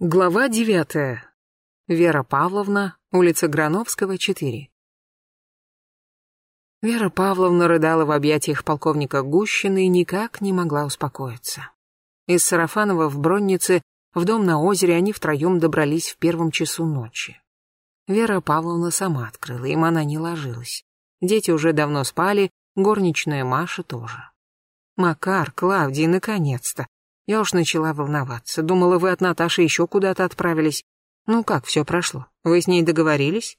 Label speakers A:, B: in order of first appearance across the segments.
A: Глава девятая. Вера Павловна, улица Грановского, 4. Вера Павловна рыдала в объятиях полковника Гущины и никак не могла успокоиться. Из Сарафанова в Броннице в дом на озере они втроем добрались в первом часу ночи. Вера Павловна сама открыла, им она не ложилась. Дети уже давно спали, горничная Маша тоже. Макар, Клавдий, наконец-то. Я уж начала волноваться. Думала, вы от Наташи еще куда-то отправились. Ну как все прошло? Вы с ней договорились?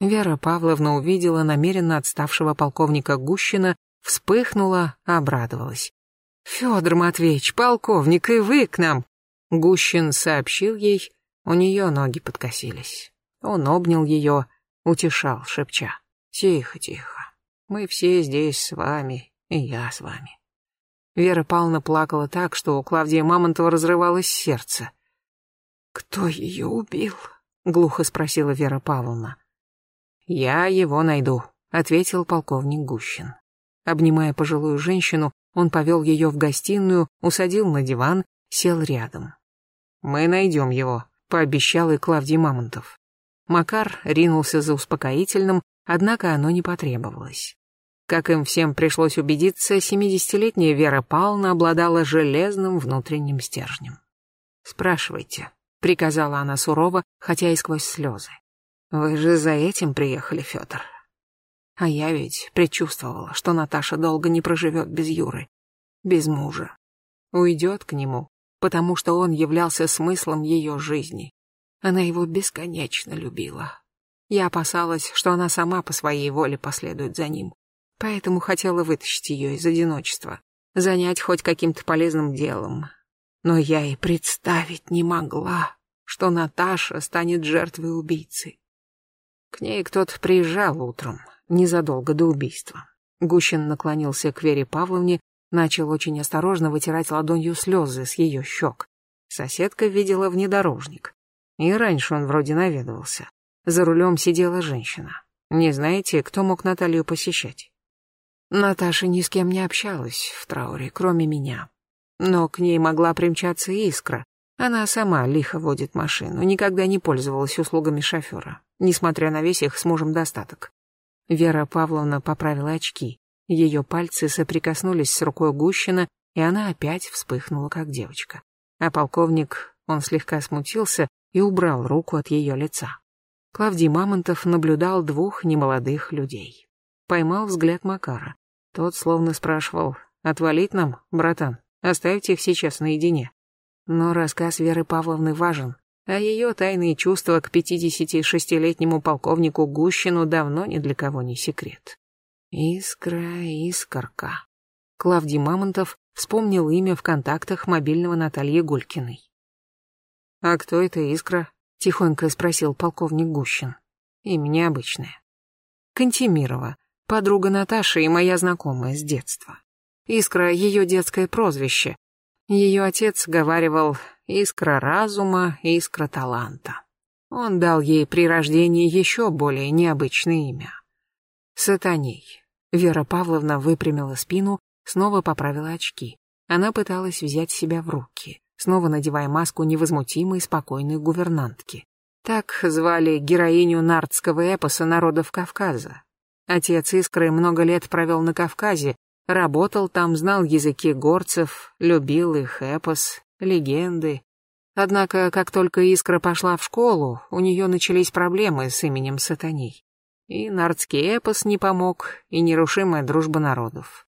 A: Вера Павловна увидела намеренно отставшего полковника Гущина, вспыхнула, обрадовалась. «Федор Матвеевич, полковник, и вы к нам!» Гущин сообщил ей, у нее ноги подкосились. Он обнял ее, утешал, шепча. «Тихо, тихо. Мы все здесь с вами, и я с вами. Вера Павловна плакала так, что у Клавдии Мамонтова разрывалось сердце. «Кто ее убил?» — глухо спросила Вера Павловна. «Я его найду», — ответил полковник Гущин. Обнимая пожилую женщину, он повел ее в гостиную, усадил на диван, сел рядом. «Мы найдем его», — пообещал и Клавдий Мамонтов. Макар ринулся за успокоительным, однако оно не потребовалось. Как им всем пришлось убедиться, семидесятилетняя Вера Павловна обладала железным внутренним стержнем. «Спрашивайте», — приказала она сурово, хотя и сквозь слезы. «Вы же за этим приехали, Федор. А я ведь предчувствовала, что Наташа долго не проживет без Юры, без мужа. Уйдет к нему, потому что он являлся смыслом ее жизни. Она его бесконечно любила. Я опасалась, что она сама по своей воле последует за ним, Поэтому хотела вытащить ее из одиночества, занять хоть каким-то полезным делом. Но я и представить не могла, что Наташа станет жертвой убийцы. К ней кто-то приезжал утром, незадолго до убийства. Гущин наклонился к Вере Павловне, начал очень осторожно вытирать ладонью слезы с ее щек. Соседка видела внедорожник. И раньше он вроде наведывался. За рулем сидела женщина. Не знаете, кто мог Наталью посещать? Наташа ни с кем не общалась в трауре, кроме меня. Но к ней могла примчаться Искра. Она сама лихо водит машину, никогда не пользовалась услугами шофера, несмотря на весь их с мужем достаток. Вера Павловна поправила очки. Ее пальцы соприкоснулись с рукой Гущина, и она опять вспыхнула, как девочка. А полковник, он слегка смутился и убрал руку от ее лица. Клавдий Мамонтов наблюдал двух немолодых людей поймал взгляд Макара. Тот словно спрашивал, «Отвалить нам, братан? Оставьте их сейчас наедине». Но рассказ Веры Павловны важен, а ее тайные чувства к 56-летнему полковнику Гущину давно ни для кого не секрет. Искра, искорка. Клавдий Мамонтов вспомнил имя в контактах мобильного Натальи Гулькиной. «А кто это Искра?» — тихонько спросил полковник Гущин. «Имя необычное». «Кантемирова», Подруга Наташи и моя знакомая с детства. Искра — ее детское прозвище. Ее отец говаривал «искра разума, искра таланта». Он дал ей при рождении еще более необычное имя. Сатаней. Вера Павловна выпрямила спину, снова поправила очки. Она пыталась взять себя в руки, снова надевая маску невозмутимой, спокойной гувернантки. Так звали героиню нардского эпоса народов Кавказа, Отец Искры много лет провел на Кавказе, работал там, знал языки горцев, любил их эпос, легенды. Однако, как только Искра пошла в школу, у нее начались проблемы с именем Сатаней. И нардский эпос не помог, и нерушимая дружба народов.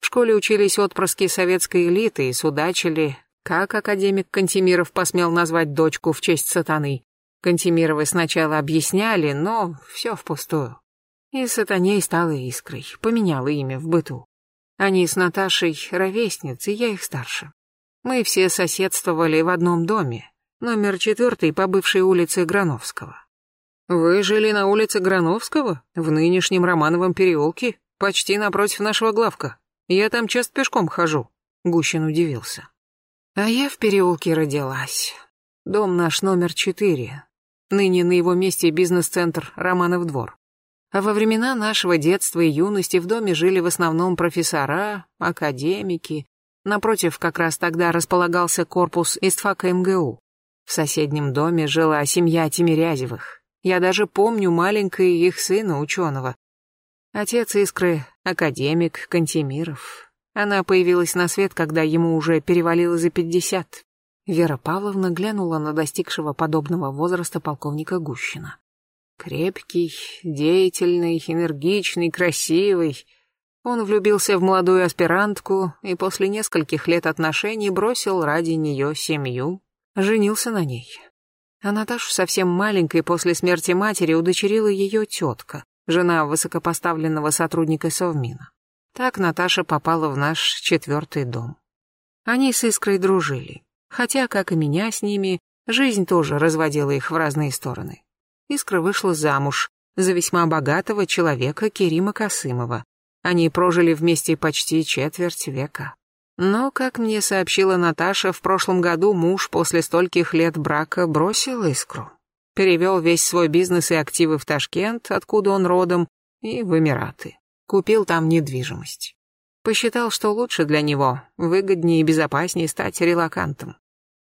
A: В школе учились отпрыски советской элиты и судачили, как академик Кантемиров посмел назвать дочку в честь сатаны. Кантемировы сначала объясняли, но все впустую. И сатаней стала искрой, поменяла имя в быту. Они с Наташей ровесницы, я их старше. Мы все соседствовали в одном доме, номер четвертый по бывшей улице Грановского. Вы жили на улице Грановского, в нынешнем Романовом переулке, почти напротив нашего главка. Я там часто пешком хожу. Гущин удивился. А я в переулке родилась. Дом наш номер четыре. Ныне на его месте бизнес-центр Романов двор. А во времена нашего детства и юности в доме жили в основном профессора, академики. Напротив, как раз тогда располагался корпус истфака МГУ. В соседнем доме жила семья Тимирязевых. Я даже помню маленького их сына, ученого. Отец Искры — академик Кантемиров. Она появилась на свет, когда ему уже перевалило за пятьдесят. Вера Павловна глянула на достигшего подобного возраста полковника Гущина. Крепкий, деятельный, энергичный, красивый. Он влюбился в молодую аспирантку и после нескольких лет отношений бросил ради нее семью, женился на ней. А Наташу совсем маленькой после смерти матери удочерила ее тетка, жена высокопоставленного сотрудника Совмина. Так Наташа попала в наш четвертый дом. Они с Искрой дружили, хотя, как и меня с ними, жизнь тоже разводила их в разные стороны. Искра вышла замуж за весьма богатого человека Керима Касымова. Они прожили вместе почти четверть века. Но, как мне сообщила Наташа, в прошлом году муж после стольких лет брака бросил Искру. Перевел весь свой бизнес и активы в Ташкент, откуда он родом, и в Эмираты. Купил там недвижимость. Посчитал, что лучше для него, выгоднее и безопаснее стать релакантом.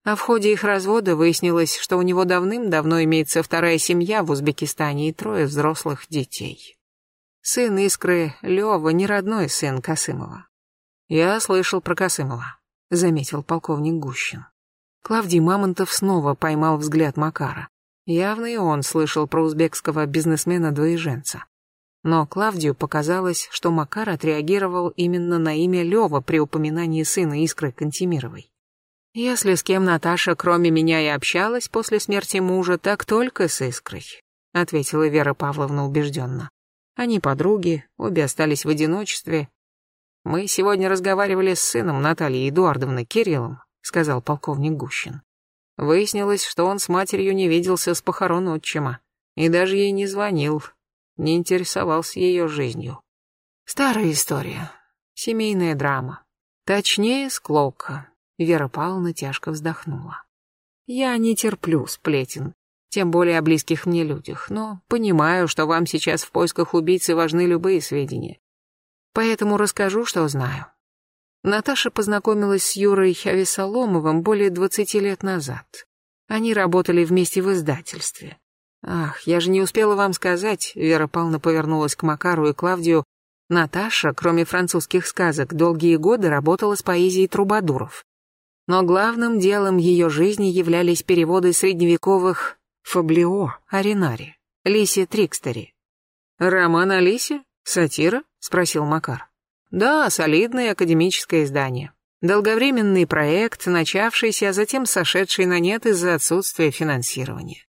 A: А в ходе их развода выяснилось, что у него давным-давно имеется вторая семья в Узбекистане и трое взрослых детей. Сын Искры, Лёва, не родной сын Касымова. «Я слышал про Касымова», — заметил полковник Гущин. Клавдий Мамонтов снова поймал взгляд Макара. Явно и он слышал про узбекского бизнесмена-двоеженца. Но Клавдию показалось, что Макар отреагировал именно на имя Лёва при упоминании сына Искры Кантемировой. Если с кем Наташа, кроме меня, и общалась после смерти мужа, так только с Искрой, ответила Вера Павловна убежденно. Они подруги, обе остались в одиночестве. Мы сегодня разговаривали с сыном Натальи Эдуардовны Кириллом, сказал полковник Гущин. Выяснилось, что он с матерью не виделся с похорон отчима и даже ей не звонил, не интересовался ее жизнью. Старая история, семейная драма. Точнее, склока. Вера Павловна тяжко вздохнула. Я не терплю сплетен, тем более о близких мне людях, но понимаю, что вам сейчас в поисках убийцы важны любые сведения. Поэтому расскажу, что знаю. Наташа познакомилась с Юрой Авесоломовым более двадцати лет назад. Они работали вместе в издательстве. Ах, я же не успела вам сказать, Вера Павловна повернулась к Макару и Клавдию. Наташа, кроме французских сказок, долгие годы работала с поэзией трубадуров но главным делом ее жизни являлись переводы средневековых «Фаблио» о Ренаре, Лисе. «Роман о Лисе? Сатира?» — спросил Макар. «Да, солидное академическое издание. Долговременный проект, начавшийся, а затем сошедший на нет из-за отсутствия финансирования.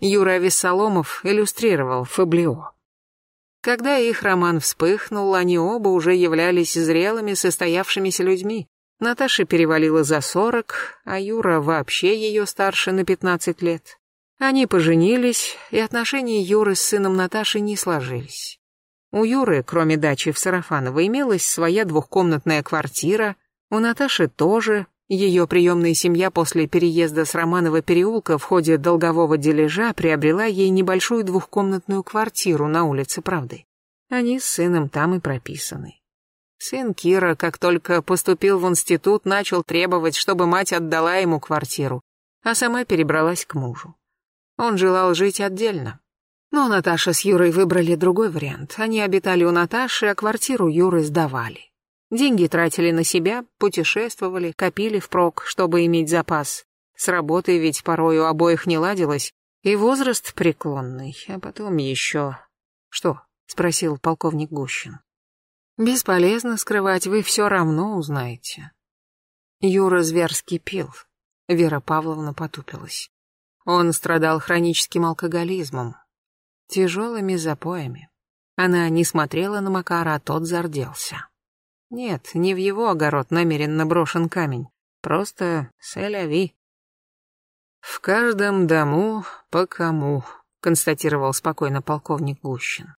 A: Юра Вессоломов иллюстрировал «Фаблио». Когда их роман вспыхнул, они оба уже являлись зрелыми, состоявшимися людьми, Наташа перевалила за сорок, а Юра вообще ее старше на пятнадцать лет. Они поженились, и отношения Юры с сыном Наташи не сложились. У Юры, кроме дачи в Сарафаново, имелась своя двухкомнатная квартира, у Наташи тоже. Ее приемная семья после переезда с Романова переулка в ходе долгового дележа приобрела ей небольшую двухкомнатную квартиру на улице Правды. Они с сыном там и прописаны. Сын Кира, как только поступил в институт, начал требовать, чтобы мать отдала ему квартиру, а сама перебралась к мужу. Он желал жить отдельно. Но Наташа с Юрой выбрали другой вариант. Они обитали у Наташи, а квартиру Юры сдавали. Деньги тратили на себя, путешествовали, копили впрок, чтобы иметь запас. С работой ведь порой у обоих не ладилось, и возраст преклонный, а потом еще... «Что?» — спросил полковник Гущин. Бесполезно скрывать, вы все равно узнаете. Юра зверски пил. Вера Павловна потупилась. Он страдал хроническим алкоголизмом, тяжелыми запоями. Она не смотрела на Макара, а тот зарделся. Нет, не в его огород намеренно брошен камень. Просто сэляви. «В каждом дому по кому», — констатировал спокойно полковник Гущин.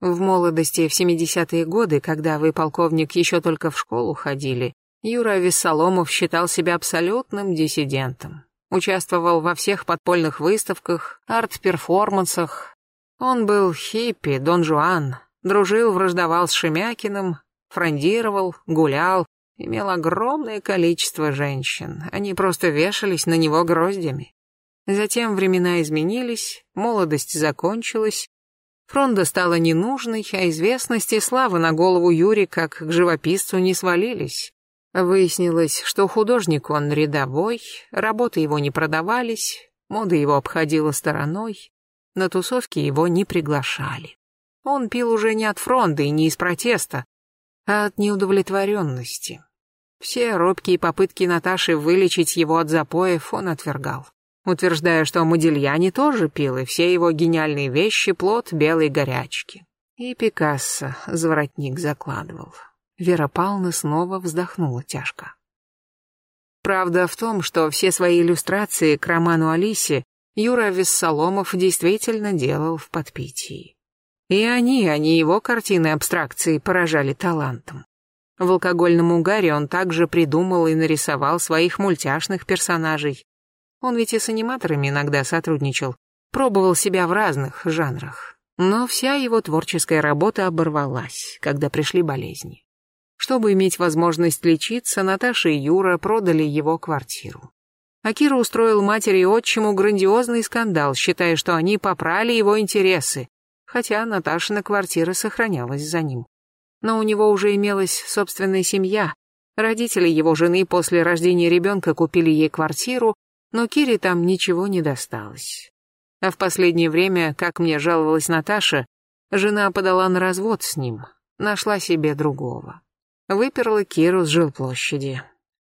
A: В молодости, в 70-е годы, когда вы, полковник, еще только в школу ходили, Юра Вессоломов считал себя абсолютным диссидентом. Участвовал во всех подпольных выставках, арт-перформансах. Он был хиппи, Дон Жуан, дружил, враждовал с Шемякиным, фрондировал, гулял, имел огромное количество женщин. Они просто вешались на него гроздями. Затем времена изменились, молодость закончилась, Фронда стала ненужной, а известность и слава на голову Юри как к живописцу не свалились. Выяснилось, что художник он рядовой, работы его не продавались, мода его обходила стороной, на тусовки его не приглашали. Он пил уже не от фронта и не из протеста, а от неудовлетворенности. Все робкие попытки Наташи вылечить его от запоев он отвергал утверждая, что Модильяни тоже пил, и все его гениальные вещи — плод белой горячки. И Пикассо заворотник закладывал. Вера Павловна снова вздохнула тяжко. Правда в том, что все свои иллюстрации к роману Алисе Юра Виссаломов действительно делал в подпитии. И они, а не его картины абстракции, поражали талантом. В алкогольном угаре он также придумал и нарисовал своих мультяшных персонажей, он ведь и с аниматорами иногда сотрудничал, пробовал себя в разных жанрах. Но вся его творческая работа оборвалась, когда пришли болезни. Чтобы иметь возможность лечиться, Наташа и Юра продали его квартиру. Акира устроил матери и отчиму грандиозный скандал, считая, что они попрали его интересы, хотя Наташина квартира сохранялась за ним. Но у него уже имелась собственная семья. Родители его жены после рождения ребенка купили ей квартиру, но Кире там ничего не досталось. А в последнее время, как мне жаловалась Наташа, жена подала на развод с ним, нашла себе другого. Выперла Киру с жилплощади.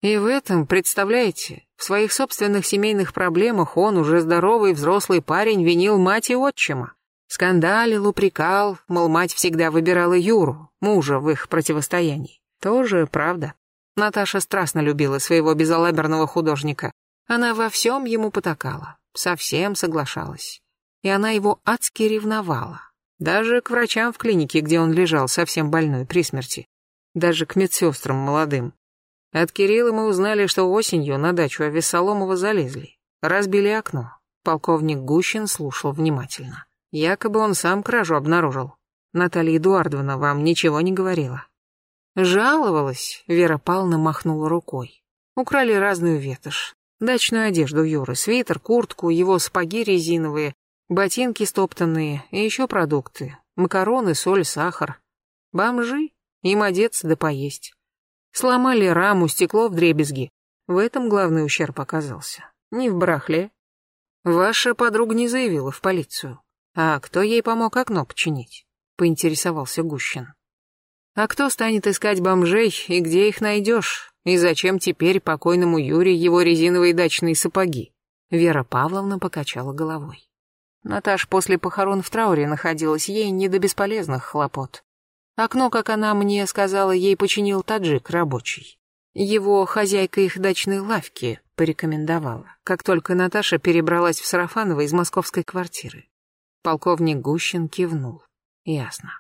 A: И в этом, представляете, в своих собственных семейных проблемах он, уже здоровый взрослый парень, винил мать и отчима. Скандалил, упрекал, мол, мать всегда выбирала Юру, мужа в их противостоянии. Тоже правда. Наташа страстно любила своего безалаберного художника, она во всем ему потакала, совсем соглашалась. И она его адски ревновала. Даже к врачам в клинике, где он лежал, совсем больной, при смерти. Даже к медсестрам молодым. От Кирилла мы узнали, что осенью на дачу Авесоломова залезли. Разбили окно. Полковник Гущин слушал внимательно. Якобы он сам кражу обнаружил. Наталья Эдуардовна вам ничего не говорила. Жаловалась, Вера Павловна махнула рукой. Украли разную ветошь. Дачную одежду Юры, свитер, куртку, его сапоги резиновые, ботинки стоптанные и еще продукты. Макароны, соль, сахар. Бомжи, им одеться да поесть. Сломали раму, стекло в дребезги. В этом главный ущерб оказался. Не в барахле. Ваша подруга не заявила в полицию. А кто ей помог окно починить? Поинтересовался Гущин. А кто станет искать бомжей и где их найдешь? И зачем теперь покойному Юре его резиновые дачные сапоги? Вера Павловна покачала головой. Наташ после похорон в трауре находилась ей не до бесполезных хлопот. Окно, как она мне сказала, ей починил таджик рабочий. Его хозяйка их дачной лавки порекомендовала, как только Наташа перебралась в Сарафаново из московской квартиры. Полковник Гущин кивнул. Ясно.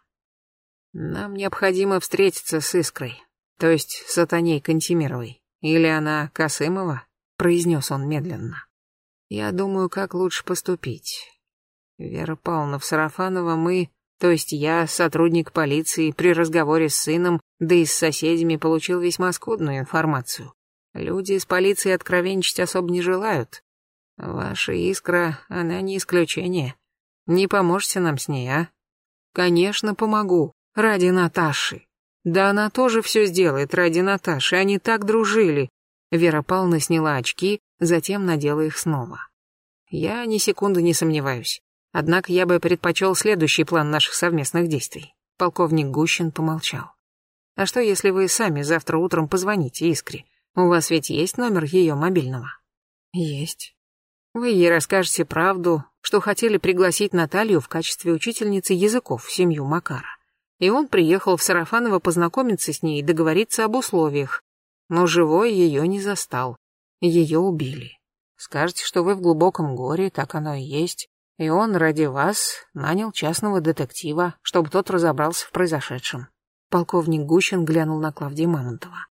A: Нам необходимо встретиться с Искрой. То есть сатаней Кантемировой. Или она Касымова? Произнес он медленно. Я думаю, как лучше поступить. Вера Павловна в Сарафаново мы, то есть я, сотрудник полиции, при разговоре с сыном, да и с соседями получил весьма скудную информацию. Люди из полиции откровенничать особо не желают. Ваша искра, она не исключение. Не поможете нам с ней, а? Конечно, помогу. Ради Наташи. Да она тоже все сделает ради Наташи, они так дружили. Вера Павловна сняла очки, затем надела их снова. Я ни секунды не сомневаюсь. Однако я бы предпочел следующий план наших совместных действий. Полковник Гущин помолчал. А что, если вы сами завтра утром позвоните Искре? У вас ведь есть номер ее мобильного? Есть. Вы ей расскажете правду, что хотели пригласить Наталью в качестве учительницы языков в семью Макара и он приехал в Сарафаново познакомиться с ней и договориться об условиях. Но живой ее не застал. Ее убили. Скажете, что вы в глубоком горе, так оно и есть. И он ради вас нанял частного детектива, чтобы тот разобрался в произошедшем. Полковник Гущин глянул на Клавдия Мамонтова.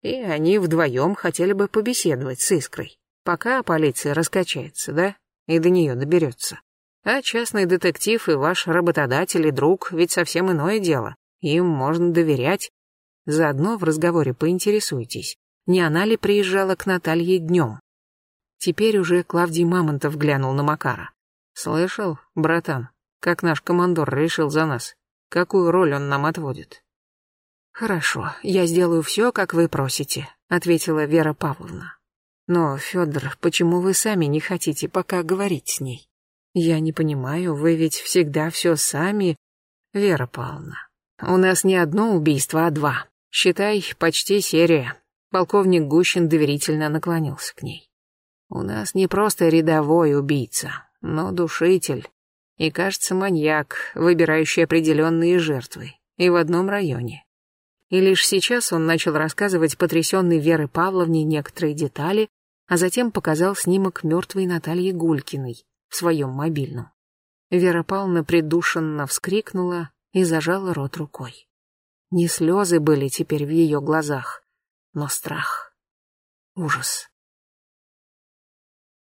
A: И они вдвоем хотели бы побеседовать с Искрой, пока полиция раскачается, да, и до нее доберется. А частный детектив и ваш работодатель и друг ведь совсем иное дело. Им можно доверять. Заодно в разговоре поинтересуйтесь, не она ли приезжала к Наталье днем. Теперь уже Клавдий Мамонтов глянул на Макара. «Слышал, братан, как наш командор решил за нас? Какую роль он нам отводит?» «Хорошо, я сделаю все, как вы просите», — ответила Вера Павловна. «Но, Федор, почему вы сами не хотите пока говорить с ней? Я не понимаю, вы ведь всегда все сами...» «Вера Павловна, у нас не одно убийство, а два. Считай, почти серия». Полковник Гущин доверительно наклонился к ней. «У нас не просто рядовой убийца, но душитель. И, кажется, маньяк, выбирающий определенные жертвы. И в одном районе. И лишь сейчас он начал рассказывать потрясенной Веры Павловне некоторые детали, а затем показал снимок мертвой Натальи Гулькиной в своем мобильном. Вера Павловна придушенно вскрикнула и зажала рот рукой. Не слезы были теперь в ее глазах, но страх. Ужас.